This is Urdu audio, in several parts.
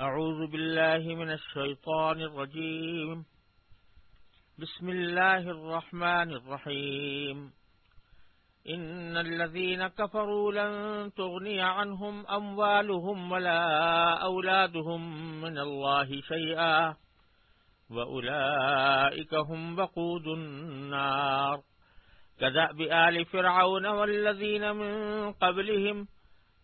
أعوذ بالله من الشيطان الرجيم. بسم الله الرحمن الرحيم. إن الذين كفروا لن تغني عنهم أموالهم ولا أولادهم من الله شيئا. وأولئك هم وقود النار. كذأب آل فرعون والذين من قبلهم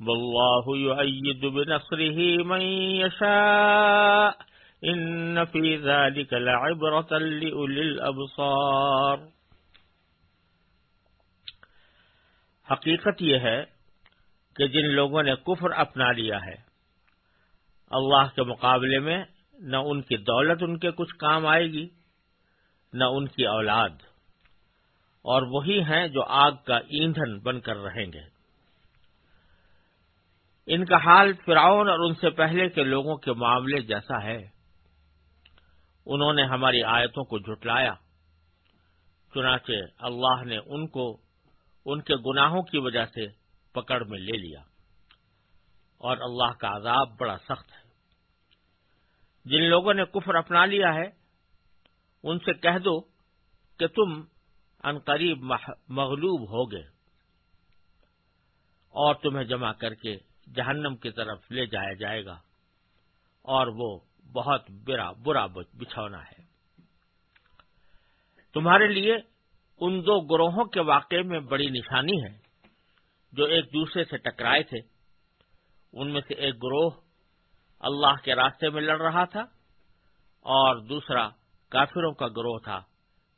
والله يؤيد بنصره من يشاء. ان في ذلك لعبرة لأولي الابصار حقیقت یہ ہے کہ جن لوگوں نے کفر اپنا لیا ہے، اللہ کے مقابلے میں نہ ان کی دولت ان کے کچھ کام آئے گی، نہ ان کی اولاد، اور وہی ہیں جو آگ کا ایندھن بن کر رہیں گے۔ ان کا حال فرعون اور ان سے پہلے کے لوگوں کے معاملے جیسا ہے۔ انہوں نے ہماری آیتوں کو جھٹلایا۔ چنانچہ اللہ نے ان کو ان کے گناہوں کی وجہ سے پکڑ میں لے لیا۔ اور اللہ کا عذاب بڑا سخت ہے۔ جن لوگوں نے کفر اپنا لیا ہے، ان سے کہہ دو کہ تم عنقریب مغلوب ہوگے اور تمہیں جمع کر کے جہنم کی طرف لے جایا جائے گا اور وہ بہت برا برا بچھونا ہے۔ تمہارے لیے ان دو گروہوں کے واقعے میں بڑی نشانی ہے جو ایک دوسرے سے ٹکرائے تھے۔ ان میں سے ایک گروہ اللہ کے راستے میں لڑ رہا تھا اور دوسرا کافروں کا گروہ تھا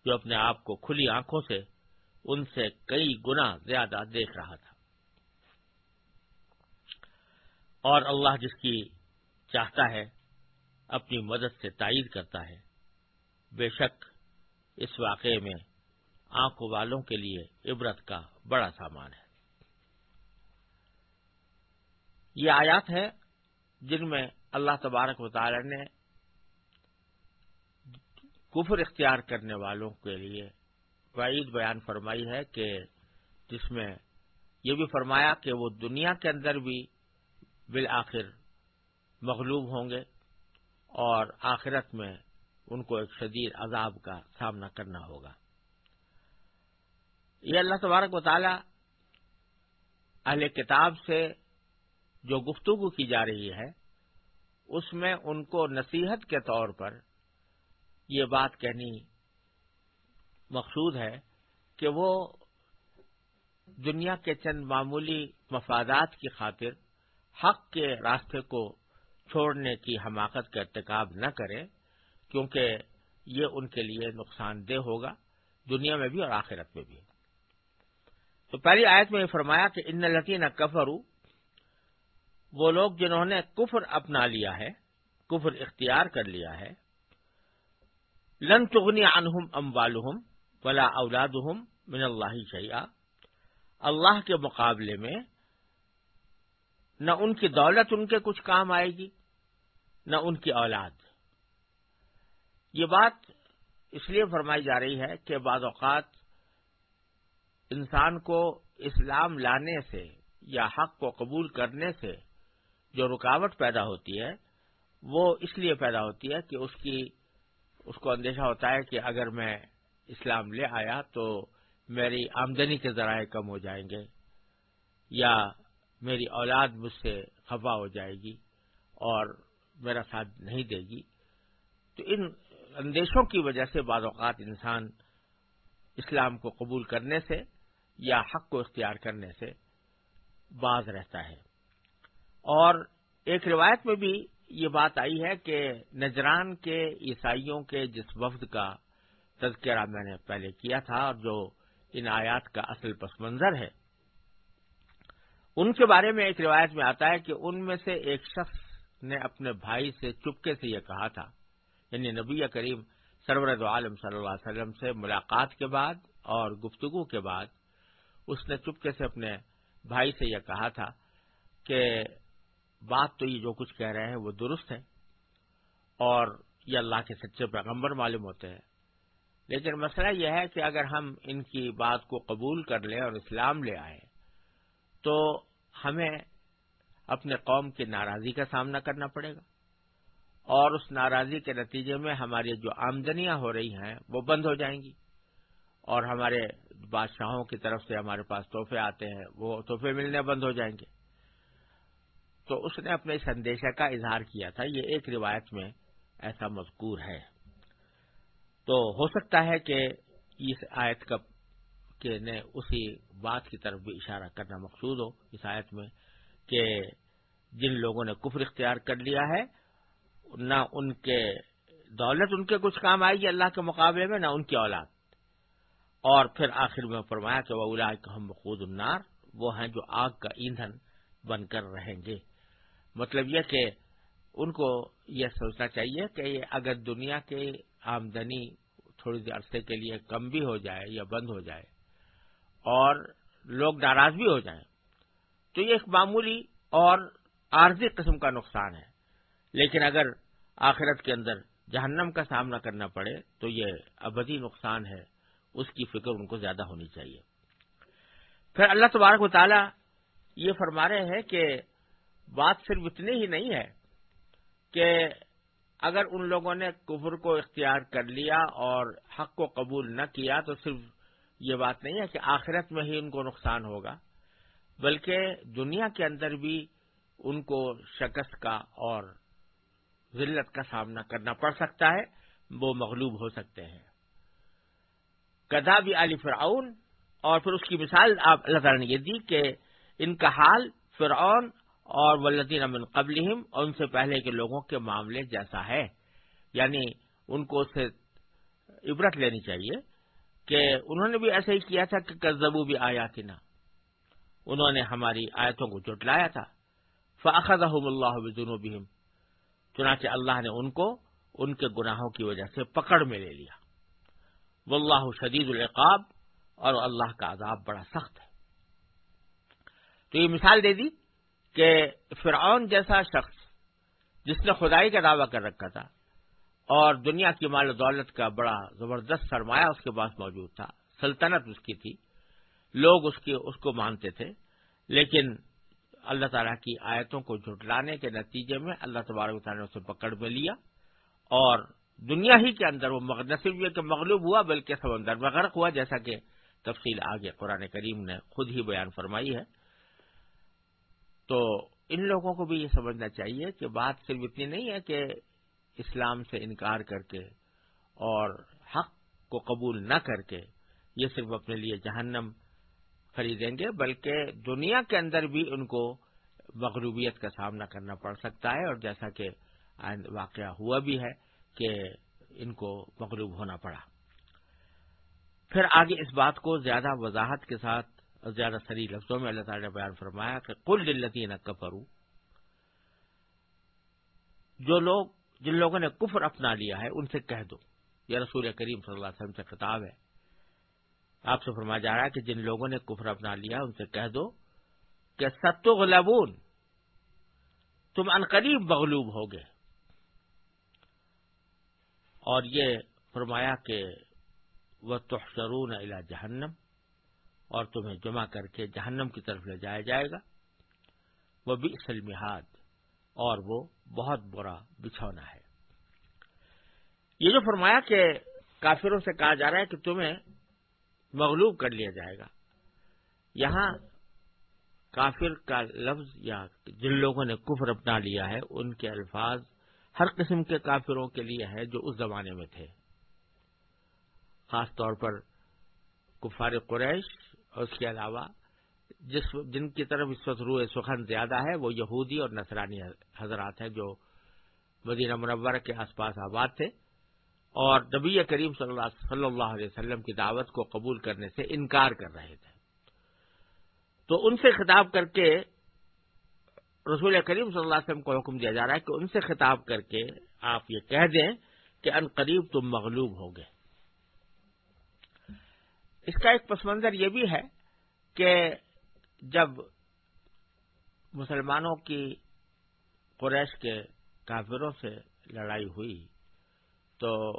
جو اپنے آپ کو کھلی آنکھوں سے ان سے کئی گنا زیادہ دیکھ رہا تھا۔ اور اللہ جس کی چاہتا ہے، اپنی مدد سے تائید کرتا ہے۔ بے شک اس واقعے میں آنکھوں والوں کے لیے عبرت کا بڑا سامان ہے۔ یہ آیات ہے جن میں اللہ تبارک تعالی نے کفر اختیار کرنے والوں کے لیے وعید بیان فرمائی ہے کہ جس میں یہ بھی فرمایا کہ وہ دنیا کے اندر بھی بالآخر مغلوب ہوں گے اور آخرت میں ان کو ایک شدید عذاب کا سامنا کرنا ہوگا۔ یہ اللہ تبارک و تعالی اہل کتاب سے جو گفتگو کی جا رہی ہے، اس میں ان کو نصیحت کے طور پر یہ بات کہنی مقصود ہے کہ وہ دنیا کے چند معمولی مفادات کی خاطر حق کے راستے کو چھوڑنے کی حماقت کا ارتکاب نہ کریں، کیونکہ یہ ان کے لیے نقصان دہ ہوگا، دنیا میں بھی اور آخرت میں بھی۔ تو پہلی آیت میں یہ فرمایا کہ ان لطین کفرو وہ لوگ جنہوں نے کفر اپنا لیا ہے، کفر اختیار کر لیا ہے، لن تغنی عنہم اموالہم ولا اولادہم من اللہ شیعہ اللہ کے مقابلے میں نہ ان کی دولت ان کے کچھ کام آئے گی، نہ ان کی اولاد۔ یہ بات اس لیے فرمائی جا رہی ہے کہ بعض اوقات انسان کو اسلام لانے سے یا حق کو قبول کرنے سے جو رکاوٹ پیدا ہوتی ہے، وہ اس لیے پیدا ہوتی ہے کہ اس کی، اس کو اندیشہ ہوتا ہے کہ اگر میں اسلام لے آیا تو میری آمدنی کے ذرائع کم ہو جائیں گے یا میری اولاد مجھ سے خفا ہو جائے گی اور میرا ساتھ نہیں دے گی۔ تو ان اندیشوں کی وجہ سے بعض اوقات انسان اسلام کو قبول کرنے سے یا حق کو اختیار کرنے سے باز رہتا ہے۔ اور ایک روایت میں بھی یہ بات آئی ہے کہ نجران کے عیسائیوں کے جس وفد کا تذکرہ میں نے پہلے کیا تھا اور جو ان آیات کا اصل پس منظر ہے ان کے بارے میں ایک روایت میں آتا ہے کہ ان میں سے ایک شخص نے اپنے بھائی سے چپکے سے یہ کہا تھا یعنی نبی کریم سرورت عالم صلی اللہ علیہ وسلم سے ملاقات کے بعد اور گفتگو کے بعد اس نے چپکے سے اپنے بھائی سے یہ کہا تھا کہ بات تو یہ جو کچھ کہہ رہے ہیں وہ درست ہے اور یہ اللہ کے سچے پیغمبر معلوم ہوتے ہیں۔ لیکن مسئلہ یہ ہے کہ اگر ہم ان کی بات کو قبول کر لیں اور اسلام لے آئیں تو ہمیں اپنے قوم کی ناراضی کا سامنا کرنا پڑے گا۔ اور اس ناراضی کے نتیجے میں ہماری جو آمدنیاں ہو رہی ہیں، وہ بند ہو جائیں گی۔ اور ہمارے بادشاہوں کی طرف سے ہمارے پاس تحفے آتے ہیں، وہ تحفے ملنے بند ہو جائیں گے۔ تو اس نے اپنے اس اندیشہ کا اظہار کیا تھا۔ یہ ایک روایت میں ایسا مذکور ہے۔ تو ہو سکتا ہے کہ اس آیت کا کہ نے اسی بات کی طرف بھی اشارہ کرنا مقصود ہو اس آیت میں کہ جن لوگوں نے کفر اختیار کر لیا ہے، نہ ان کے دولت ان کے کچھ کام آئے گی اللہ کے مقابلے میں، نہ ان کی اولاد۔ اور پھر آخر میں فرمایا کہ وہ الا ہم بخود النار، وہ ہیں جو آگ کا ایندھن بن کر رہیں گے۔ مطلب یہ کہ ان کو یہ سوچنا چاہیے کہ اگر دنیا کی آمدنی تھوڑی دیر عرصے کے لیے کم بھی ہو جائے یا بند ہو جائے اور لوگ ناراض بھی ہو جائیں تو یہ ایک معمولی اور عارضی قسم کا نقصان ہے۔ لیکن اگر آخرت کے اندر جہنم کا سامنا کرنا پڑے تو یہ ابدی نقصان ہے۔ اس کی فکر ان کو زیادہ ہونی چاہیے۔ پھر اللہ تبارک و تعالی یہ فرما رہے ہیں کہ بات صرف اتنی ہی نہیں ہے کہ اگر ان لوگوں نے کفر کو اختیار کر لیا اور حق کو قبول نہ کیا تو صرف یہ بات نہیں ہے کہ آخرت میں ہی ان کو نقصان ہوگا، بلکہ دنیا کے اندر بھی ان کو شکست کا اور ذلت کا سامنا کرنا پڑ سکتا ہے، وہ مغلوب ہو سکتے ہیں۔ کدا بھی علی فرعون، اور پھر اس کی مثال آپ اللہ تعالیٰ نے یہ دی کہ ان کا حال فرعون اور ولدین امن قبل اور ان سے پہلے کے لوگوں کے معاملے جیسا ہے۔ یعنی ان کو اس سے عبرت لینی چاہیے۔ کہ انہوں نے بھی ایسا ہی کیا تھا کہ کزبو بھی آیا تھی نا انہوں نے ہماری آیتوں کو جٹلایا تھا۔ فاخذ اللہ بہم چنانچہ اللہ نے ان کو ان کے گناہوں کی وجہ سے پکڑ میں لے لیا۔ واللہ شدید العقاب اور اللہ کا عذاب بڑا سخت ہے۔ تو یہ مثال دے دی کہ فرعون جیسا شخص جس نے خدائی کا دعویٰ کر رکھا تھا اور دنیا کی مال و دولت کا بڑا زبردست سرمایہ اس کے پاس موجود تھا۔ سلطنت اس کی تھی۔ لوگ اس کی اس کو مانتے تھے۔ لیکن اللہ تعالیٰ کی آیتوں کو جھٹلانے کے نتیجے میں اللہ تبارک تعالیٰ نے اسے پکڑ میں لیا اور دنیا ہی کے اندر وہ صرف یہ کہ مغلوب ہوا، بلکہ سمندر میں غرق ہوا، جیسا کہ تفصیل آگے قرآن کریم نے خود ہی بیان فرمائی ہے۔ تو ان لوگوں کو بھی یہ سمجھنا چاہیے کہ بات صرف اتنی نہیں ہے کہ اسلام سے انکار کر کے اور حق کو قبول نہ کر کے یہ صرف اپنے لیے جہنم خریدیں گے، بلکہ دنیا کے اندر بھی ان کو مغروبیت کا سامنا کرنا پڑ سکتا ہے۔ اور جیسا کہ واقعہ ہوا بھی ہے کہ ان کو مغلوب ہونا پڑا۔ پھر آگے اس بات کو زیادہ وضاحت کے ساتھ اور زیادہ سری لفظوں میں اللہ تعالی نے بیان فرمایا کہ کل دلتی نہ کفرو جو لوگ جن لوگوں نے کفر اپنا لیا ہے، ان سے کہہ دو۔ یہ رسول کریم صلی اللہ علیہ وسلم سے خطاب ہے۔ آپ سے فرمایا جا رہا ہے کہ جن لوگوں نے کفر اپنا لیا ان سے کہہ دو کہ ستو غلبون تم انقریب مغلوب ہو گئے۔ اور یہ فرمایا کہ وہ تحشرون الا جہنم اور تمہیں جمع کر کے جہنم کی طرف لے جایا جائے گا۔ وہ بھی سلمحاد اور وہ بہت برا بچھونا ہے۔ یہ جو فرمایا کہ کافروں سے کہا جا رہا ہے کہ تمہیں مغلوب کر لیا جائے گا۔ یہاں کافر کا لفظ یا جن لوگوں نے کفر اپنا لیا ہے، ان کے الفاظ ہر قسم کے کافروں کے لیے ہے جو اس زمانے میں تھے۔ خاص طور پر کفار قریش اور اس کے علاوہ جس جن کی طرف اس وقت روح سخن زیادہ ہے، وہ یہودی اور نصرانی حضرات ہیں جو مدینہ منورہ کے آس پاس آباد تھے۔ اور نبی کریم صلی اللہ صلی اللہ علیہ وسلم کی دعوت کو قبول کرنے سے انکار کر رہے تھے۔ تو ان سے خطاب کر کے رسول کریم صلی اللہ علیہ وسلم کو حکم دیا جا رہا ہے کہ ان سے خطاب کر کے آپ یہ کہہ دیں کہ ان قریب تم مغلوب ہو گئے اس کا ایک پس منظر یہ بھی ہے کہ جب مسلمانوں کی قریش کے کافروں سے لڑائی ہوئی تو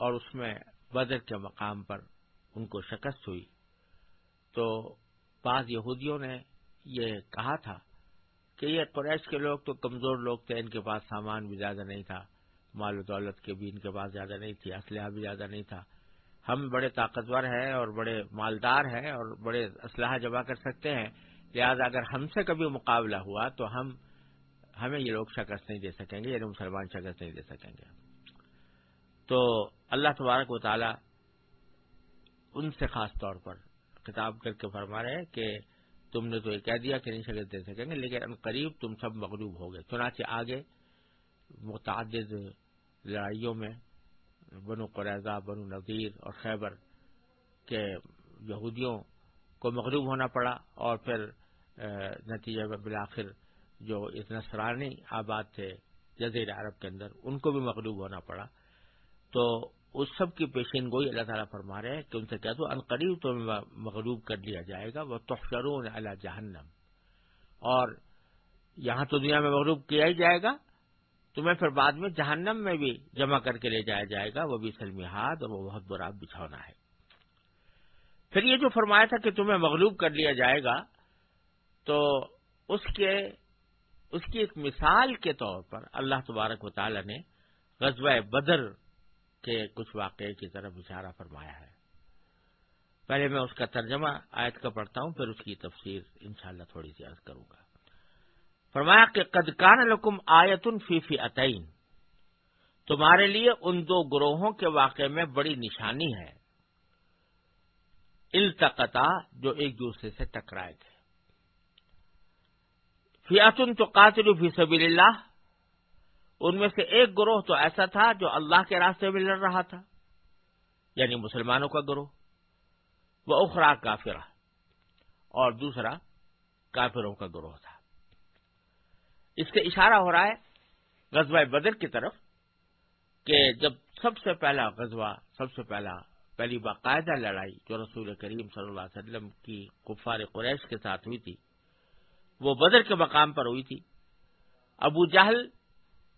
اور اس میں بدر کے مقام پر ان کو شکست ہوئی، تو بعض یہودیوں نے یہ کہا تھا کہ یہ قریش کے لوگ تو کمزور لوگ تھے، ان کے پاس سامان بھی زیادہ نہیں تھا، مال و دولت کے بھی ان کے پاس زیادہ نہیں تھی، اسلحہ بھی زیادہ نہیں تھا۔ ہم بڑے طاقتور ہیں اور بڑے مالدار ہیں اور بڑے اسلحہ جمع کر سکتے ہیں، لہذا اگر ہم سے کبھی مقابلہ ہوا تو ہم ہمیں یہ لوگ شکست نہیں دے سکیں گے یعنی مسلمان شکست نہیں دے سکیں گے۔ تو اللہ تبارک و تعالی ان سے خاص طور پر خطاب کر کے فرما رہے کہ تم نے تو یہ کہہ دیا کہ نہیں شکست دے سکیں گے، لیکن ان قریب تم سب مغلوب ہو گئے۔ چنانچہ آگے متعدد لڑائیوں میں بنو قریضہ بنو نذیر اور خیبر کے یہودیوں کو مغلوب ہونا پڑا اور پھر نتیجے میں بالآخر جو اس نسرانی آباد تھے جزیر عرب کے اندر، ان کو بھی مغلوب ہونا پڑا۔ تو اس سب کی پیشین گوئی اللہ تعالیٰ فرما رہے ہیں کہ ان سے کہہ دو قریب تو مغلوب کر لیا جائے گا وہ تحفرون اللہ جہنم اور یہاں تو دنیا میں مغلوب کیا ہی جائے گا؟ تمہیں پھر بعد میں جہنم میں بھی جمع کر کے لے جایا جائے گا، وہ بھی سلمیحاد اور وہ بہت برا بچھونا ہے۔ پھر یہ جو فرمایا تھا کہ تمہیں مغلوب کر لیا جائے گا، تو اس کے، اس کی ایک مثال کے طور پر اللہ تبارک و تعالی نے غزوہ بدر کے کچھ واقعے کی طرف اشارہ فرمایا ہے۔ پہلے میں اس کا ترجمہ آیت کا پڑھتا ہوں، پھر اس کی تفسیر انشاءاللہ تھوڑی سی عرض کروں گا۔ فرمایا کہ قدکان لکم آیتن فی فی عطین تمہارے لیے ان دو گروہوں کے واقعے میں بڑی نشانی ہے۔ التقطا، جو ایک دوسرے سے ٹکرائے تھے فیاتن تو قاتل فی سبیل اللہ۔ ان میں سے ایک گروہ تو ایسا تھا جو اللہ کے راستے میں لڑ رہا تھا یعنی مسلمانوں کا گروہ۔ وہ اخرا کافرہ اور دوسرا کافروں کا گروہ تھا۔ اس سے اشارہ ہو رہا ہے غزوہ بدر کی طرف کہ جب سب سے پہلا غزوہ، سب سے پہلا، پہلی باقاعدہ لڑائی جو رسول کریم صلی اللہ علیہ وسلم کی کفار قریش کے ساتھ ہوئی تھی، وہ بدر کے مقام پر ہوئی تھی۔ ابو جہل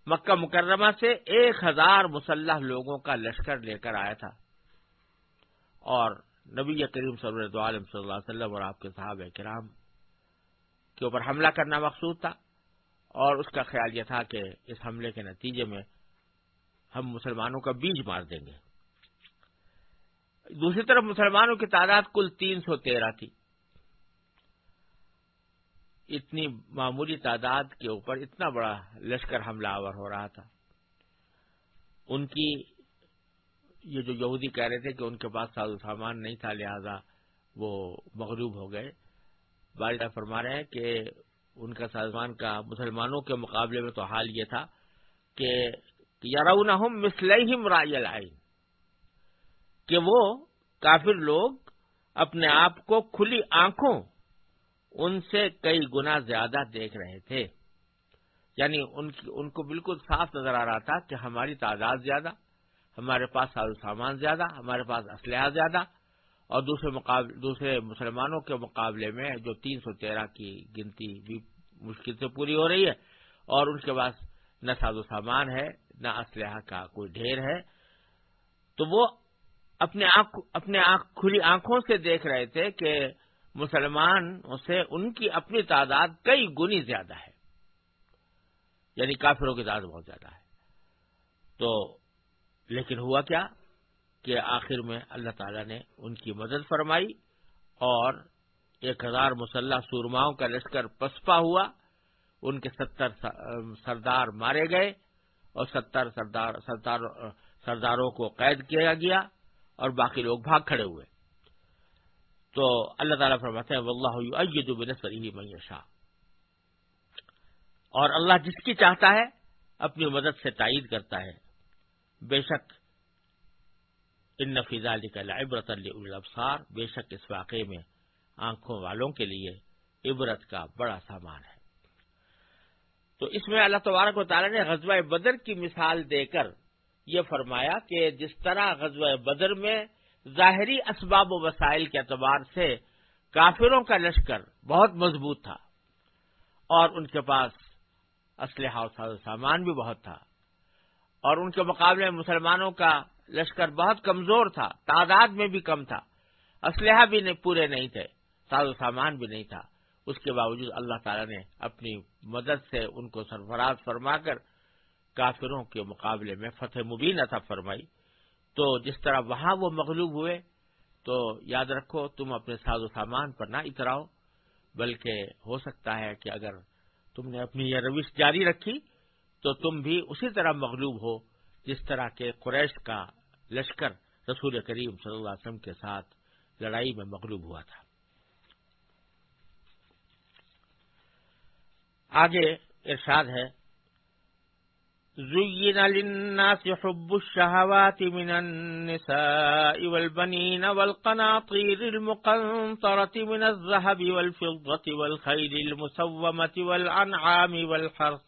مکہ مکرمہ سے ایک ہزار مسلح لوگوں کا لشکر لے کر آیا تھا۔ اور نبی کریم صلی اللہ علیہ وسلم اور آپ کے صحابہ کرام کے اوپر حملہ کرنا مقصود تھا۔ اور اس کا خیال یہ تھا کہ اس حملے کے نتیجے میں ہم مسلمانوں کا بیج مار دیں گے۔ دوسری طرف مسلمانوں کی تعداد کل تین سو تیرہ تھی۔ اتنی معمولی تعداد کے اوپر اتنا بڑا لشکر حملہ آور ہو رہا تھا۔ ان کی یہ جو یہودی کہہ رہے تھے کہ ان کے پاس ساز و سامان نہیں تھا، لہذا وہ مغلوب ہو گئے۔ بارشہ فرما رہے ہیں کہ ان کا سازمان کا مسلمانوں کے مقابلے میں تو حال یہ تھا کہ یارون مسلم رائے العین، کہ وہ کافر لوگ اپنے آپ کو کھلی آنکھوں ان سے کئی گنا زیادہ دیکھ رہے تھے۔ یعنی ان کی، ان کو بالکل صاف نظر آ رہا تھا کہ ہماری تعداد زیادہ، ہمارے پاس ساز سامان زیادہ، ہمارے پاس اسلحہ زیادہ اور دوسرے مقابل، دوسرے مسلمانوں کے مقابلے میں جو تین سو تیرہ کی گنتی بھی مشکل سے پوری ہو رہی ہے اور ان کے پاس نہ ساز و سامان ہے، نہ اسلحہ کا کوئی ڈھیر ہے۔ تو وہ اپنے آنکھ اپنے آنکھ، کھلی آنکھوں سے دیکھ رہے تھے کہ مسلمان سے ان کی اپنی تعداد کئی گنی زیادہ ہے۔ یعنی کافروں کی تعداد بہت زیادہ ہے۔ تو لیکن ہوا کیا؟ کہ آخر میں اللہ تعالی نے ان کی مدد فرمائی اور ایک ہزار مسلح سورماؤں کا لشکر پسپا ہوا، ان کے ستر سردار مارے گئے اور ستر سردار سردار سرداروں کو قید کیا گیا اور باقی لوگ بھاگ کھڑے ہوئے۔ تو اللہ تعالیٰ فرماتے ہیں، واللہ ایدو من یشاء. اور اللہ جس کی چاہتا ہے، اپنی مدد سے تائید کرتا ہے۔ بے شک ان نفیزہ علی عبرت الابصار، بے شک اس واقعے میں آنکھوں والوں کے لیے عبرت کا بڑا سامان ہے۔ تو اس میں اللہ تبارک و تعالیٰ نے غزوہ بدر کی مثال دے کر یہ فرمایا کہ جس طرح غزوہ بدر میں ظاہری اسباب و وسائل کے اعتبار سے کافروں کا لشکر بہت مضبوط تھا اور ان کے پاس اسلحہ و سامان بھی بہت تھا اور ان کے مقابلے میں مسلمانوں کا لشکر بہت کمزور تھا، تعداد میں بھی کم تھا۔ اسلحہ بھی پورے نہیں تھے، ساز و سامان بھی نہیں تھا۔ اس کے باوجود اللہ تعالی نے اپنی مدد سے ان کو سرفراز فرما کر کافروں کے مقابلے میں فتح مبین عطا فرمائی۔ تو جس طرح وہاں وہ مغلوب ہوئے، تو یاد رکھو، تم اپنے ساز و سامان پر نہ اتراؤ بلکہ ہو سکتا ہے کہ اگر تم نے اپنی یہ روش جاری رکھی، تو تم بھی اسی طرح مغلوب ہو، جس طرح کے قریش کا لشکر رسول کریم صلی اللہ علیہ وسلم کے ساتھ لڑائی میں مغلوب ہوا تھا۔ آگے ارشاد ہے، زين للناس حب الشهوات من النساء والبنين والقناطير المقنطرة من الذهب والفضة والخيل المسومة والأنعام والحرث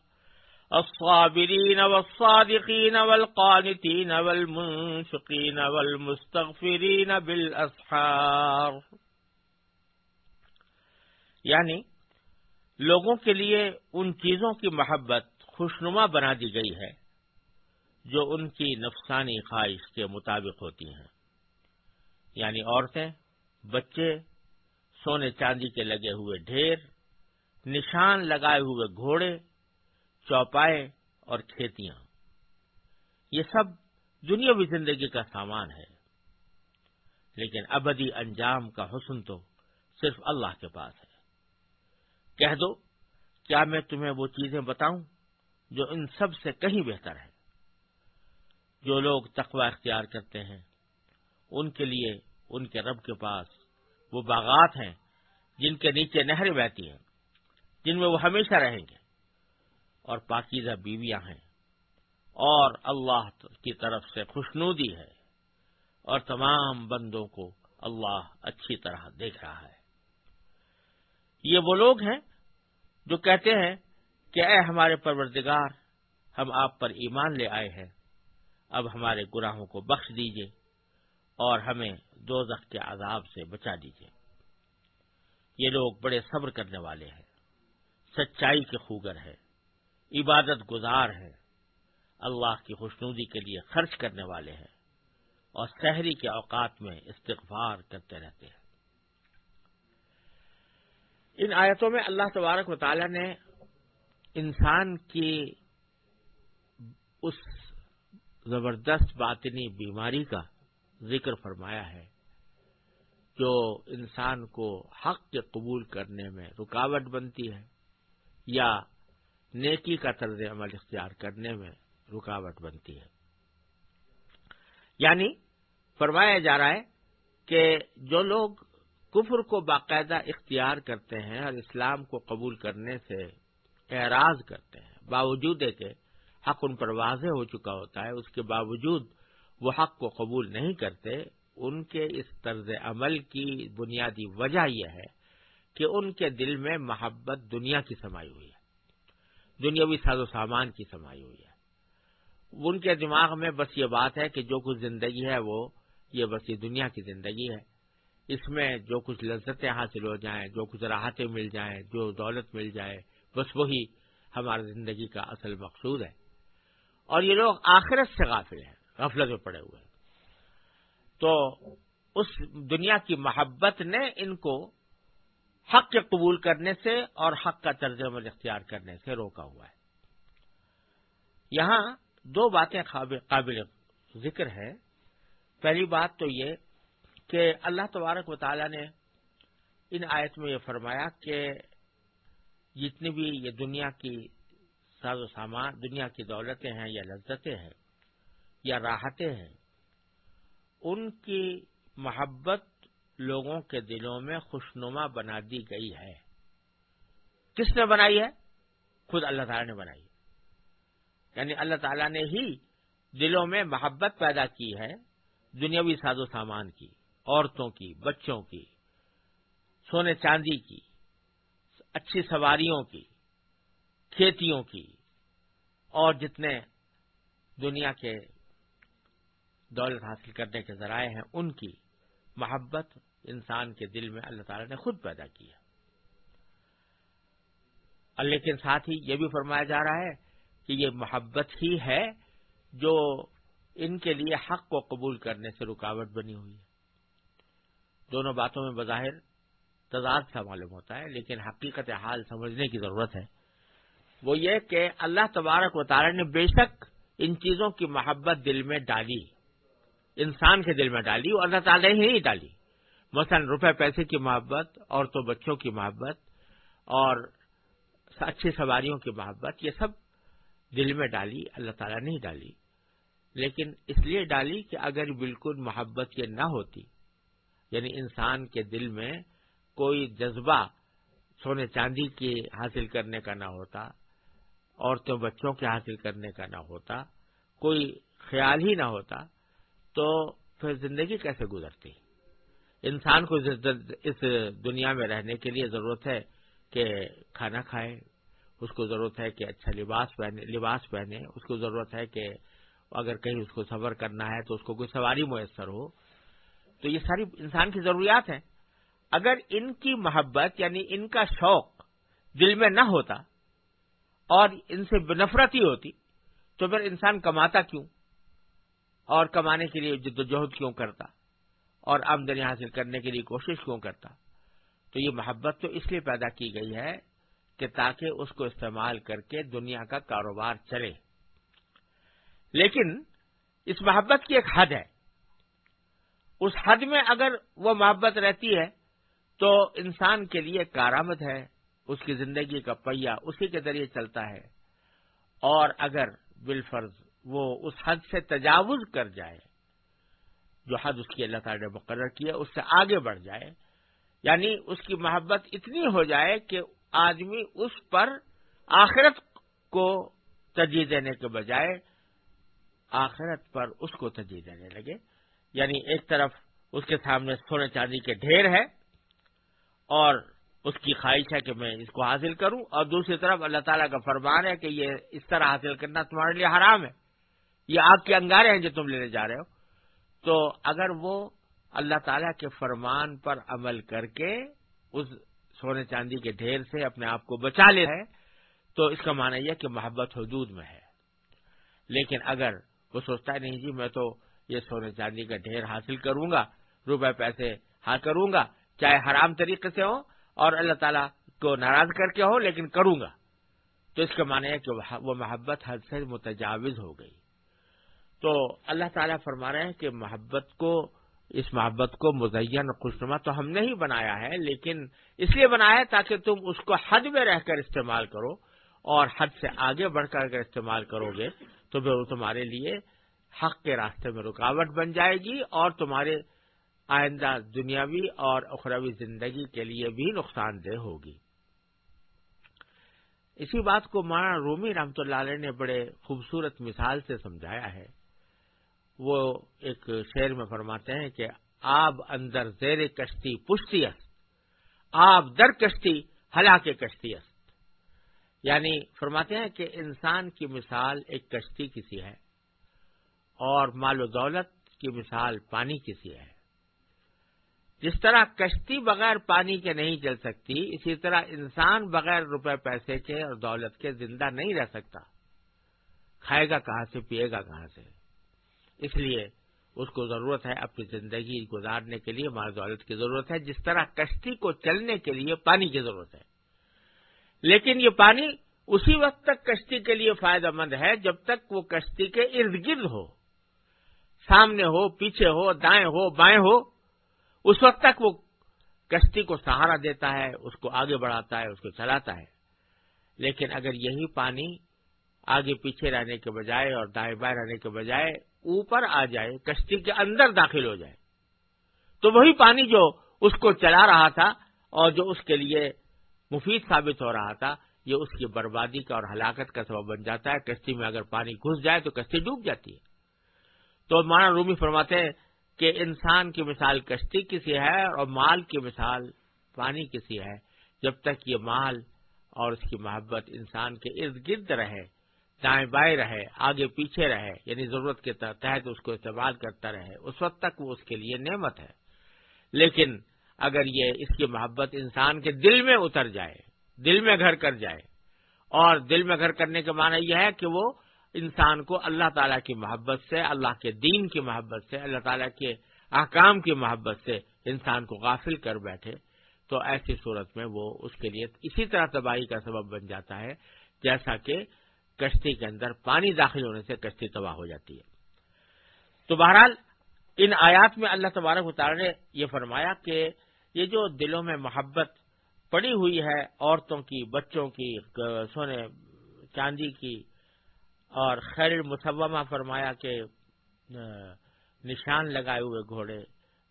الصابرين والصادقين والقانتين والمنفقين والمستغفرين بالأسحار. یعنی لوگوں کے لیے ان چیزوں کی محبت خوشنما بنا دی گئی ہے جو ان کی نفسانی خواہش کے مطابق ہوتی ہیں۔ یعنی عورتیں، بچے، سونے چاندی کے لگے ہوئے ڈھیر، نشان لگائے ہوئے گھوڑے چوپائے اور کھیتیاں۔ یہ سب دنیاوی زندگی کا سامان ہے۔ لیکن ابدی انجام کا حسن تو صرف اللہ کے پاس ہے۔ کہہ دو، کیا میں تمہیں وہ چیزیں بتاؤں جو ان سب سے کہیں بہتر ہے جو لوگ تقوی اختیار کرتے ہیں، ان کے لیے ان کے رب کے پاس وہ باغات ہیں جن کے نیچے نہریں بہتی ہیں، جن میں وہ ہمیشہ رہیں گے۔ اور پاکیزہ بیویاں ہیں۔ اور اللہ کی طرف سے خوشنودی ہے۔ اور تمام بندوں کو اللہ اچھی طرح دیکھ رہا ہے۔ یہ وہ لوگ ہیں جو کہتے ہیں کہ اے ہمارے پروردگار، ہم آپ پر ایمان لے آئے ہیں۔ اب ہمارے گناہوں کو بخش دیجیے اور ہمیں دو کے عذاب سے بچا دیجیے یہ لوگ بڑے صبر کرنے والے ہیں، سچائی کے خوگر ہے عبادت گزار ہے اللہ کی خوشنودی کے لیے خرچ کرنے والے ہیں اور شہری کے اوقات میں استغفار کرتے رہتے ہیں۔ ان آیتوں میں اللہ تبارک و تعالی نے انسان کی اس زبردست باطنی بیماری کا ذکر فرمایا ہے جو انسان کو حق کے قبول کرنے میں رکاوٹ بنتی ہے یا نیکی کا طرز عمل اختیار کرنے میں رکاوٹ بنتی ہے۔ یعنی فرمایا جا رہا ہے کہ جو لوگ کفر کو باقاعدہ اختیار کرتے ہیں اور اسلام کو قبول کرنے سے اعراض کرتے ہیں، باوجود کہ حق ان پر واضح ہو چکا ہوتا ہے، اس کے باوجود وہ حق کو قبول نہیں کرتے، ان کے اس طرز عمل کی بنیادی وجہ یہ ہے کہ ان کے دل میں محبت دنیا کی سمائی ہوئی ہے۔ دنیاوی ساز و سامان کی سمائی ہوئی ہے۔ ان کے دماغ میں بس یہ بات ہے کہ جو کچھ زندگی ہے وہ یہ بس یہ دنیا کی زندگی ہے۔ اس میں جو کچھ لذتیں حاصل ہو جائیں، جو کچھ راحتیں مل جائیں، جو دولت مل جائے، بس وہی ہماری زندگی کا اصل مقصود ہے۔ اور یہ لوگ آخرت سے غافل ہیں، غفلت میں پڑے ہوئے ہیں۔ تو اس دنیا کی محبت نے ان کو حق کے قبول کرنے سے اور حق کا طرز عمل اختیار کرنے سے روکا ہوا ہے۔ یہاں دو باتیں قابل ذکر ہے پہلی بات تو یہ کہ اللہ تبارک و تعالی نے ان آیت میں یہ فرمایا کہ جتنی بھی یہ دنیا کی ساز و سامان، دنیا کی دولتیں ہیں یا لذتیں ہیں یا راحتیں ہیں، ان کی محبت لوگوں کے دلوں میں خوشنما بنا دی گئی ہے۔ کس نے بنائی ہے؟ خود اللہ تعالیٰ نے بنائی یعنی اللہ تعالیٰ نے ہی دلوں میں محبت پیدا کی ہے، دنیاوی ساز و سامان کی، عورتوں کی، بچوں کی، سونے چاندی کی، اچھی سواریوں کی، کھیتیوں کی، اور جتنے دنیا کے دولت حاصل کرنے کے ذرائع ہیں، ان کی محبت انسان کے دل میں اللہ تعالی نے خود پیدا کیا۔ لیکن ساتھ ہی یہ بھی فرمایا جا رہا ہے کہ یہ محبت ہی ہے جو ان کے لیے حق کو قبول کرنے سے رکاوٹ بنی ہوئی ہے۔ دونوں باتوں میں بظاہر تضاد سا معلوم ہوتا ہے، لیکن حقیقت حال سمجھنے کی ضرورت ہے۔ وہ یہ کہ اللہ تبارک و تعالی نے بے شک ان چیزوں کی محبت دل میں ڈالی، انسان کے دل میں ڈالی اور اللہ تعالی ہی نہیں ڈالی۔ مثلا روپے پیسے کی محبت اور تو بچوں کی محبت اور اچھی سواریوں کی محبت، یہ سب دل میں ڈالی، اللہ تعالیٰ نہیں ڈالی۔ لیکن اس لیے ڈالی کہ اگر بالکل محبت یہ نہ ہوتی یعنی انسان کے دل میں کوئی جذبہ سونے چاندی کی حاصل کرنے کا نہ ہوتا، عورتوں بچوں کے حاصل کرنے کا نہ ہوتا، کوئی خیال ہی نہ ہوتا، تو پھر زندگی کیسے گزرتی؟ انسان کو اس دنیا میں رہنے کے لیے ضرورت ہے کہ کھانا کھائے، اس کو ضرورت ہے کہ اچھا لباس پہنے لباس پہنے، اس کو ضرورت ہے کہ اگر کہیں اس کو سفر کرنا ہے تو اس کو کوئی سواری میسر ہو۔ تو یہ ساری انسان کی ضروریات ہیں۔ اگر ان کی محبت یعنی ان کا شوق دل میں نہ ہوتا اور ان سے نفرت ہی ہوتی، تو پھر انسان کماتا کیوں؟ اور کمانے کے لیے جدوجہد کیوں کرتا؟ اور آمدنی حاصل کرنے کے لیے کوشش کیوں کرتا؟ تو یہ محبت تو اس لیے پیدا کی گئی ہے کہ تاکہ اس کو استعمال کر کے دنیا کا کاروبار چلے۔ لیکن اس محبت کی ایک حد ہے۔ اس حد میں اگر وہ محبت رہتی ہے تو انسان کے لیے کارآمد ہے، اس کی زندگی کا پہیا اسی کے ذریعے چلتا ہے۔ اور اگر بالفرض وہ اس حد سے تجاوز کر جائے جو حد اس کی اللہ تعالی نے مقرر کی ہے اس سے آگے بڑھ جائے۔ یعنی اس کی محبت اتنی ہو جائے کہ آدمی اس پر آخرت کو ترجیح دینے کے بجائے آخرت پر اس کو ترجیح دینے لگے۔ یعنی ایک طرف اس کے سامنے سونے چاندی کے ڈھیر ہے اور اس کی خواہش ہے کہ میں اس کو حاصل کروں، اور دوسری طرف اللہ تعالیٰ کا فرمان ہے کہ یہ اس طرح حاصل کرنا تمہارے لیے حرام ہے۔ یہ آپ کے انگارے ہیں جو تم لینے جا رہے ہو۔ تو اگر وہ اللہ تعالیٰ کے فرمان پر عمل کر کے اس سونے چاندی کے ڈھیر سے اپنے آپ کو بچا لے ہے، تو اس کا معنی یہ کہ محبت حدود میں ہے۔ لیکن اگر وہ سوچتا ہے نہیں جی میں تو یہ سونے چاندی کا ڈھیر حاصل کروں گا، روپے پیسے حاصل کروں گا، چاہے حرام طریقے سے ہو اور اللہ تعالیٰ کو ناراض کر کے ہو، لیکن کروں گا۔ تو اس کا معنی ہے کہ وہ محبت حد سے متجاوز ہو گئی۔ تو اللہ تعالیٰ فرما رہے ہیں کہ محبت کو، اس محبت کو مزین اور خوشنما تو ہم نے ہی بنایا ہے، لیکن اس لیے بنایا ہے تاکہ تم اس کو حد میں رہ کر استعمال کرو اور حد سے آگے بڑھ کر اگر استعمال کرو گے تو پھر وہ تمہارے لیے حق کے راستے میں رکاوٹ بن جائے گی اور تمہارے آئندہ دنیاوی اور اخروی زندگی کے لیے بھی نقصان دہ ہوگی۔ اسی بات کو مانا رومی رحمت اللہ علیہ نے بڑے خوبصورت مثال سے سمجھایا ہے۔ وہ ایک شعر میں فرماتے ہیں کہ آب اندر زیر کشتی پشتی است، آب در کشتی ہلا کے کشتی است۔ یعنی فرماتے ہیں کہ انسان کی مثال ایک کشتی کسی ہے اور مال و دولت کی مثال پانی کسی ہے۔ جس طرح کشتی بغیر پانی کے نہیں چل سکتی، اسی طرح انسان بغیر روپے پیسے کے اور دولت کے زندہ نہیں رہ سکتا۔ کھائے گا کہاں سے، پیے گا کہاں سے؟ اس لیے اس کو ضرورت ہے اپنی زندگی گزارنے کے لیے، مال دولت کی ضرورت ہے، جس طرح کشتی کو چلنے کے لیے پانی کی ضرورت ہے۔ لیکن یہ پانی اسی وقت تک کشتی کے لیے فائدہ مند ہے جب تک وہ کشتی کے ارد گرد ہو۔ سامنے ہو، پیچھے ہو، دائیں ہو، بائیں ہو۔ اس وقت تک وہ کشتی کو سہارا دیتا ہے، اس کو آگے بڑھاتا ہے، اس کو چلاتا ہے۔ لیکن اگر یہی پانی آگے پیچھے رہنے کے بجائے اور دائیں بائیں رہنے کے بجائے اوپر آ جائے، کشتی کے اندر داخل ہو جائے۔ تو وہی پانی جو اس کو چلا رہا تھا اور جو اس کے لیے مفید ثابت ہو رہا تھا، یہ اس کی بربادی کا اور ہلاکت کا سبب بن جاتا ہے۔ کشتی میں اگر پانی گھس جائے تو کشتی ڈوب جاتی ہے۔ تو مانا رومی فرماتے ہیں کہ انسان کی مثال کشتی کسی ہے اور مال کی مثال پانی کسی ہے۔ جب تک یہ مال اور اس کی محبت انسان کے ارد گرد رہے دائیں بائیں رہے، آگے پیچھے رہے یعنی ضرورت کے تحت اس کو استعمال کرتا رہے، اس وقت تک وہ اس کے لیے نعمت ہے۔ لیکن اگر یہ اس کی محبت انسان کے دل میں اتر جائے، دل میں گھر کر جائے، اور دل میں گھر کرنے کا معنی یہ ہے کہ وہ انسان کو اللہ تعالیٰ کی محبت سے، اللہ کے دین کی محبت سے، اللہ تعالیٰ کے احکام کی محبت سے انسان کو غافل کر بیٹھے، تو ایسی صورت میں وہ اس کے لیے اسی طرح تباہی کا سبب بن جاتا ہے، جیسا کہ کشتی کے اندر پانی داخل ہونے سے کشتی تباہ ہو جاتی ہے۔ تو بہرحال ان آیات میں اللہ تبارک اتار نے یہ فرمایا کہ یہ جو دلوں میں محبت پڑی ہوئی ہے، عورتوں کی، بچوں کی، سونے چاندی کی، اور خیر مسومہ فرمایا کہ نشان لگائے ہوئے گھوڑے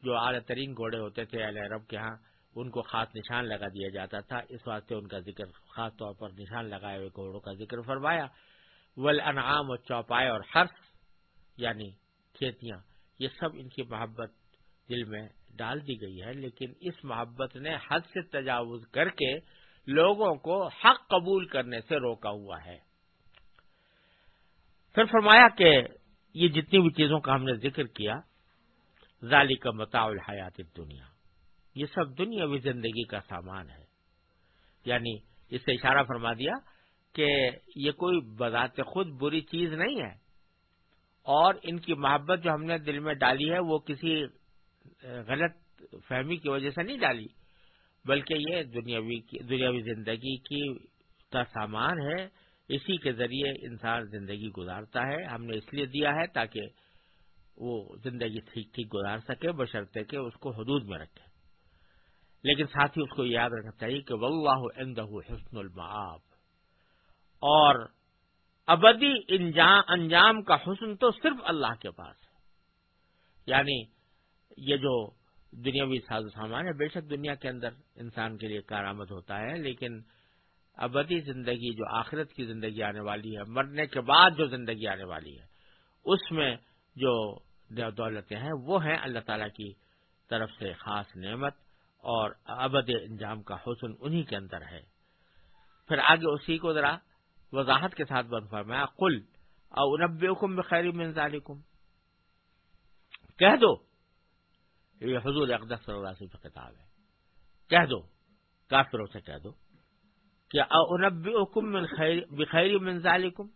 جو اعلی ترین گھوڑے ہوتے تھے عرب کے ہاں ان کو خاص نشان لگا دیا جاتا تھا۔ اس واسطے ان کا ذکر خاص طور پر نشان لگائے ہوئے گھوڑوں کا ذکر فرمایا۔ ول انعام و چوپائے اور ہرس یعنی کھیتیاں، یہ سب ان کی محبت دل میں ڈال دی گئی ہے۔ لیکن اس محبت نے حد سے تجاوز کر کے لوگوں کو حق قبول کرنے سے روکا ہوا ہے۔ پھر فرمایا کہ یہ جتنی بھی چیزوں کا ہم نے ذکر کیا ظالی کا متا الحیات دنیا یہ سب دنیاوی زندگی کا سامان ہے۔ یعنی اس سے اشارہ فرما دیا کہ یہ کوئی بذات خود بری چیز نہیں ہے۔ اور ان کی محبت جو ہم نے دل میں ڈالی ہے وہ کسی غلط فہمی کی وجہ سے نہیں ڈالی، بلکہ یہ دنیاوی دنیاوی زندگی کی کا سامان ہے۔ اسی کے ذریعے انسان زندگی گزارتا ہے۔ ہم نے اس لیے دیا ہے تاکہ وہ زندگی ٹھیک ٹھیک گزار سکے، بشرطے کہ اس کو حدود میں رکھے۔ لیکن ساتھ ہی اس کو یاد رکھنا چاہیے کہ واللہ عندہ حسن المعاب اور ابدی انجام کا حسن تو صرف اللہ کے پاس ہے۔ یعنی یہ جو دنیاوی ساز و سامان ہے، بے شک دنیا کے اندر انسان کے لیے کارآمد ہوتا ہے، لیکن ابدی زندگی جو آخرت کی زندگی آنے والی ہے، مرنے کے بعد جو زندگی آنے والی ہے، اس میں جو دولتیں ہیں، وہ ہیں اللہ تعالی کی طرف سے خاص نعمت۔ اور ابد انجام کا حسن انہی کے اندر ہے۔ پھر آگے اسی کو ذرا وضاحت کے ساتھ بند فرمایا کل اور حکم بخیر منظالکم کہہ دو، یہ حضور اقدس صلی اللہ علیہ وسلم کتاب ہے۔ کہہ دو، کافروں سے کہہ دو کیا انب حکم بخیر منظالکم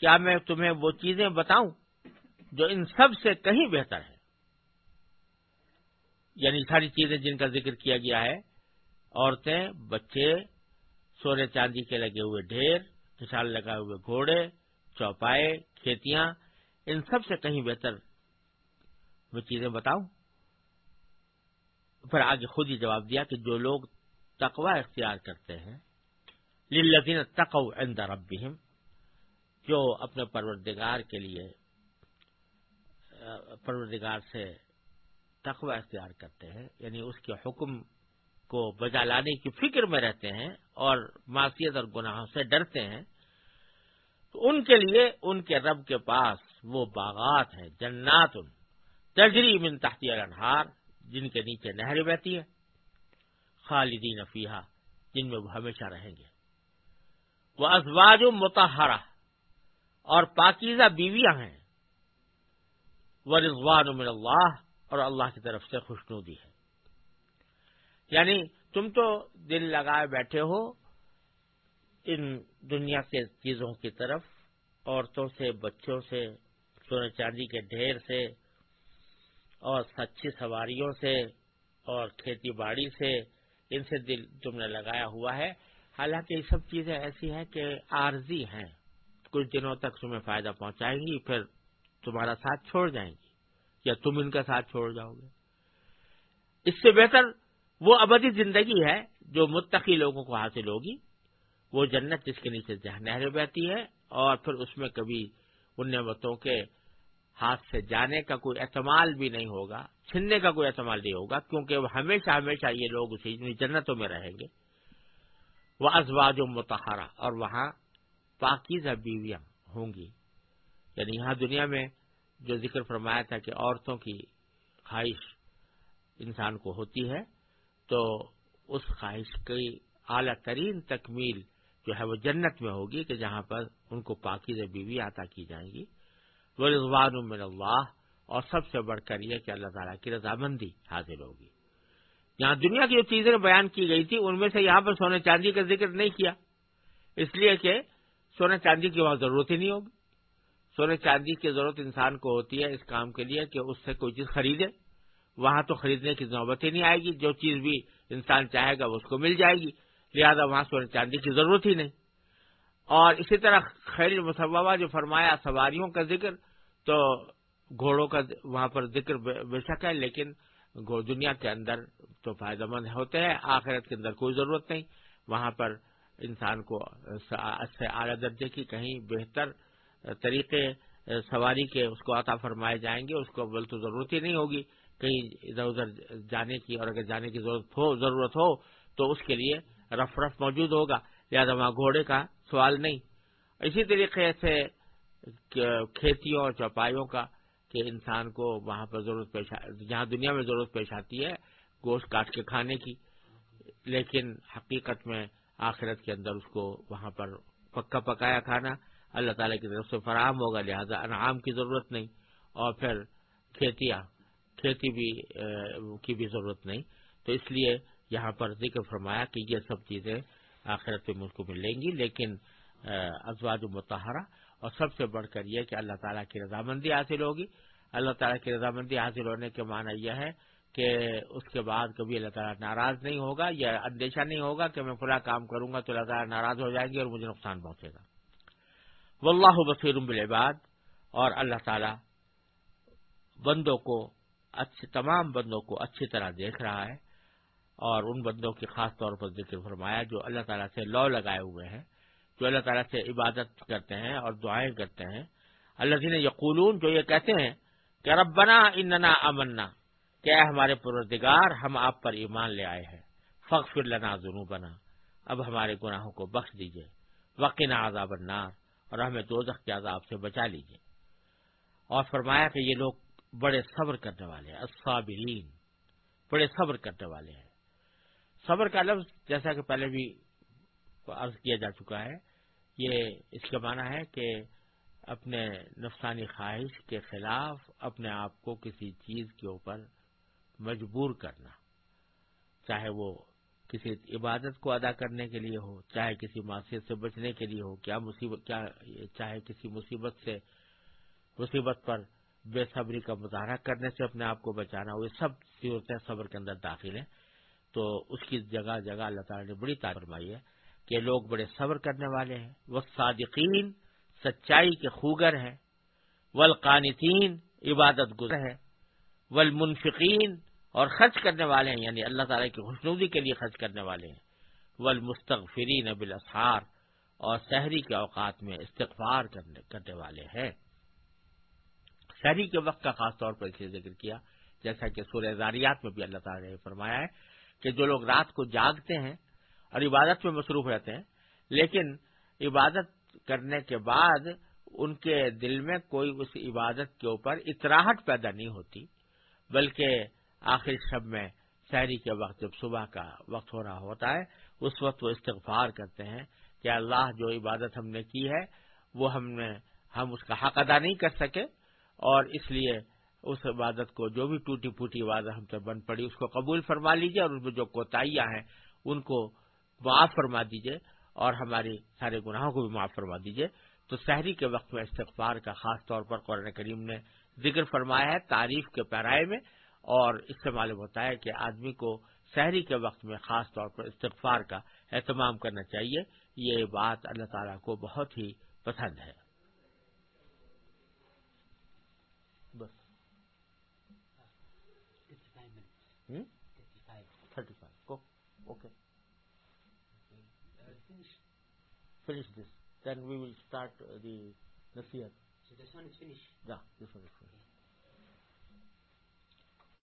کیا میں تمہیں وہ چیزیں بتاؤں جو ان سب سے کہیں بہتر ہے یعنی ساری چیزیں جن کا ذکر کیا گیا ہے، عورتیں، بچے، سونے چاندی کے لگے ہوئے ڈھیر نشان لگائے ہوئے گھوڑے، چوپائے، کھیتیاں، ان سب سے کہیں بہتر وہ چیزیں بتاؤں۔ پھر آگے خود ہی جواب دیا کہ جو لوگ تقوا اختیار کرتے ہیں، للذین تقو عند ربهم، جو اپنے پروردگار کے لیے، پروردگار سے تقوی اختیار کرتے ہیں یعنی اس کے حکم کو بجا لانے کی فکر میں رہتے ہیں اور معاشیت اور گناہوں سے ڈرتے ہیں، تو ان کے لیے ان کے رب کے پاس وہ باغات ہیں، جنات تجری من تحتی الانہار، جن کے نیچے نہر بہتی ہے خالدین فیحا جن میں وہ ہمیشہ رہیں گے۔ وہ ازواج متحرہ اور پاکیزہ بیویاں ہیں۔ وہ رضوان من اللہ اور اللہ کی طرف سے خوشنودی ہے۔ یعنی تم تو دل لگائے بیٹھے ہو ان دنیا کے چیزوں کی طرف، عورتوں سے، بچوں سے، سونے چاندی کے ڈھیر سے، اور سچی سواریوں سے، اور کھیتی باڑی سے ان سے دل تم نے لگایا ہوا ہے۔ حالانکہ یہ سب چیزیں ایسی ہیں کہ عارضی ہیں۔ کچھ دنوں تک تمہیں فائدہ پہنچائیں گی، پھر تمہارا ساتھ چھوڑ جائیں گی۔ یا تم ان کا ساتھ چھوڑ جاؤ گے۔ اس سے بہتر وہ ابدی زندگی ہے جو متقی لوگوں کو حاصل ہوگی۔ وہ جنت جس کے نیچے نہریں بہتی ہے اور پھر اس میں کبھی ان نعمتوں کے ہاتھ سے جانے کا کوئی احتمال بھی نہیں ہوگا، چھننے کا کوئی احتمال نہیں ہوگا، کیونکہ وہ ہمیشہ ہمیشہ یہ لوگ اسی جنتوں میں رہیں گے۔ وہ ازواج و متحرہ اور وہاں پاکیزہ بیویاں ہوں گی۔ یعنی یہاں دنیا میں جو ذکر فرمایا تھا کہ عورتوں کی خواہش انسان کو ہوتی ہے، تو اس خواہش کی اعلی ترین تکمیل جو ہے وہ جنت میں ہوگی کہ جہاں پر ان کو پاکیز بیوی عطا کی جائیں گی۔ وہ رضوان من اللہ، اور سب سے بڑھ کر یہ کہ اللہ تعالیٰ کی رضامندی حاصل ہوگی۔ یہاں دنیا کی جو چیزیں بیان کی گئی تھی، ان میں سے یہاں پر سونے چاندی کا ذکر نہیں کیا۔ اس لیے کہ سونے چاندی کی وہاں ضرورت ہی نہیں ہوگی۔ سونے چاندی کی ضرورت انسان کو ہوتی ہے اس کام کے لیے کہ اس سے کوئی چیز خریدے۔ وہاں تو خریدنے کی نوبت ہی نہیں آئے گی، جو چیز بھی انسان چاہے گا اس کو مل جائے گی۔ لہذا وہاں سونے چاندی کی ضرورت ہی نہیں۔ اور اسی طرح خیر مصوبہ جو فرمایا سواریوں کا ذکر، تو گھوڑوں کا وہاں پر ذکر بے شک ہے، لیکن دنیا کے اندر تو فائدہ مند ہوتے ہیں، آخرت کے اندر کوئی ضرورت نہیں۔ وہاں پر انسان کو سے اعلی درجے کی کہیں بہتر طریقے سواری کے اس کو عطا فرمائے جائیں گے، اس کو بل تو ضرورت ہی نہیں ہوگی۔ کہیں ادھر ادھر جانے کی اور اگر جانے کی ضرورت ہو ضرورت ہو، تو اس کے لیے رف رف موجود ہوگا۔ لہٰذا وہاں گھوڑے کا سوال نہیں۔ اسی طریقے سے کھیتیوں اور چوپایوں کا کہ انسان کو وہاں پر ضرورت پیش جہاں دنیا میں ضرورت پیش آتی ہے، گوشت کاٹ کے کھانے کی۔ لیکن حقیقت میں آخرت کے اندر اس کو وہاں پر پکا پکایا کھانا اللہ تعالیٰ کی طرف سے فراہم ہوگا، لہذا انعام کی ضرورت نہیں، اور پھر کھیتیاں، کھیتی بھی کی بھی ضرورت نہیں۔ تو اس لیے یہاں پر ذکر فرمایا کہ یہ سب چیزیں آخرت میں مجھ کو ملیں گی، لیکن ازواج متحرہ اور سب سے بڑھ کر یہ کہ اللہ تعالیٰ کی رضامندی حاصل ہوگی۔ اللہ تعالیٰ کی رضامندی حاصل ہونے کے معنی یہ ہے کہ اس کے بعد کبھی اللہ تعالیٰ ناراض نہیں ہوگا یا اندیشہ نہیں ہوگا کہ میں پورا کام کروں گا تو اللہ تعالیٰ ناراض ہو جائیں گے اور مجھے نقصان پہنچے گا۔ واللہ بصیر بالعباد اور اللہ تعالیٰ بندوں کو اچھے تمام بندوں کو اچھی طرح دیکھ رہا ہے اور ان بندوں کی خاص طور پر ذکر فرمایا جو اللہ تعالیٰ سے لو لگائے ہوئے ہیں، جو اللہ تعالیٰ سے عبادت کرتے ہیں اور دعائیں کرتے ہیں۔ اللہ دین یقولون جو یہ کہتے ہیں کہ ربنا اننا امنا کیا ہمارے پروردگار ہم آپ پر ایمان لے آئے ہیں۔ فخ لنا ظنو بنا اب ہمارے گناہوں کو بخش دیجیے وقنا عذاب النار۔ اور ہمیں دوزخ کے عذاب سے بچا لیجیے اور فرمایا کہ یہ لوگ بڑے صبر کرنے والے ہیں، الصابرین، بڑے صبر کرنے والے ہیں۔ صبر کا لفظ جیسا کہ پہلے بھی عرض کیا جا چکا ہے، یہ اس کا معنی ہے کہ اپنے نفسانی خواہش کے خلاف اپنے آپ کو کسی چیز کے اوپر مجبور کرنا، چاہے وہ کسی عبادت کو ادا کرنے کے لیے ہو، چاہے کسی معاشیت سے بچنے کے لیے ہو، کیا مصیبت، کیا چاہے کسی مصیبت سے، مصیبت پر بے صبری کا مظاہرہ کرنے سے اپنے آپ کو بچانا، وہ سب صورتیں صبر کے اندر داخل ہیں۔ تو اس کی جگہ جگہ اللہ تعالیٰ نے بڑی فرمائی ہے کہ لوگ بڑے صبر کرنے والے ہیں۔ وہ صادقین سچائی کے خوگر ہیں۔ ولقانتین عبادت گزر ہے ولمنفقین اور خرچ کرنے والے ہیں یعنی اللہ تعالیٰ کی خوشنودی کے لیے خرچ کرنے والے ہیں۔ ولمستغفرین بالاسحار اور شہری کے اوقات میں استغفار کرنے والے ہیں۔ شہری کے وقت کا خاص طور پر اسے ذکر کیا، جیسا کہ سورہ زاریات میں بھی اللہ تعالیٰ نے فرمایا ہے کہ جو لوگ رات کو جاگتے ہیں اور عبادت میں مصروف رہتے ہیں، لیکن عبادت کرنے کے بعد ان کے دل میں کوئی اس عبادت کے اوپر اطراہٹ پیدا نہیں ہوتی، بلکہ آخر شب میں شہری کے وقت جب صبح کا وقت ہو رہا ہوتا ہے، اس وقت وہ استغفار کرتے ہیں کہ اللہ جو عبادت ہم نے کی ہے، وہ ہم نے، ہم اس کا حق ادا نہیں کر سکے اور اس لیے اس عبادت کو جو بھی ٹوٹی پھوٹی عبادت ہم سے بن پڑی، اس کو قبول فرما لیجیے اور اس میں جو کوتاہیاں ہیں، ان کو معاف فرما دیجیے اور ہماری سارے گناہوں کو بھی معاف فرما دیجیے تو شہری کے وقت میں استغفار کا خاص طور پر قرآن کریم نے ذکر فرمایا ہے، تعریف کے پیرائے میں اور اس سے معلوم ہوتا ہے کہ آدمی کو شہری کے وقت میں خاص طور پر استغفار کا اہتمام کرنا چاہیے۔ یہ بات اللہ تعالیٰ کو بہت ہی پسند ہے۔ بس۔ Thirty five okay finish this then we will start the نصیحت So this one is finished. Yeah, this one is finished.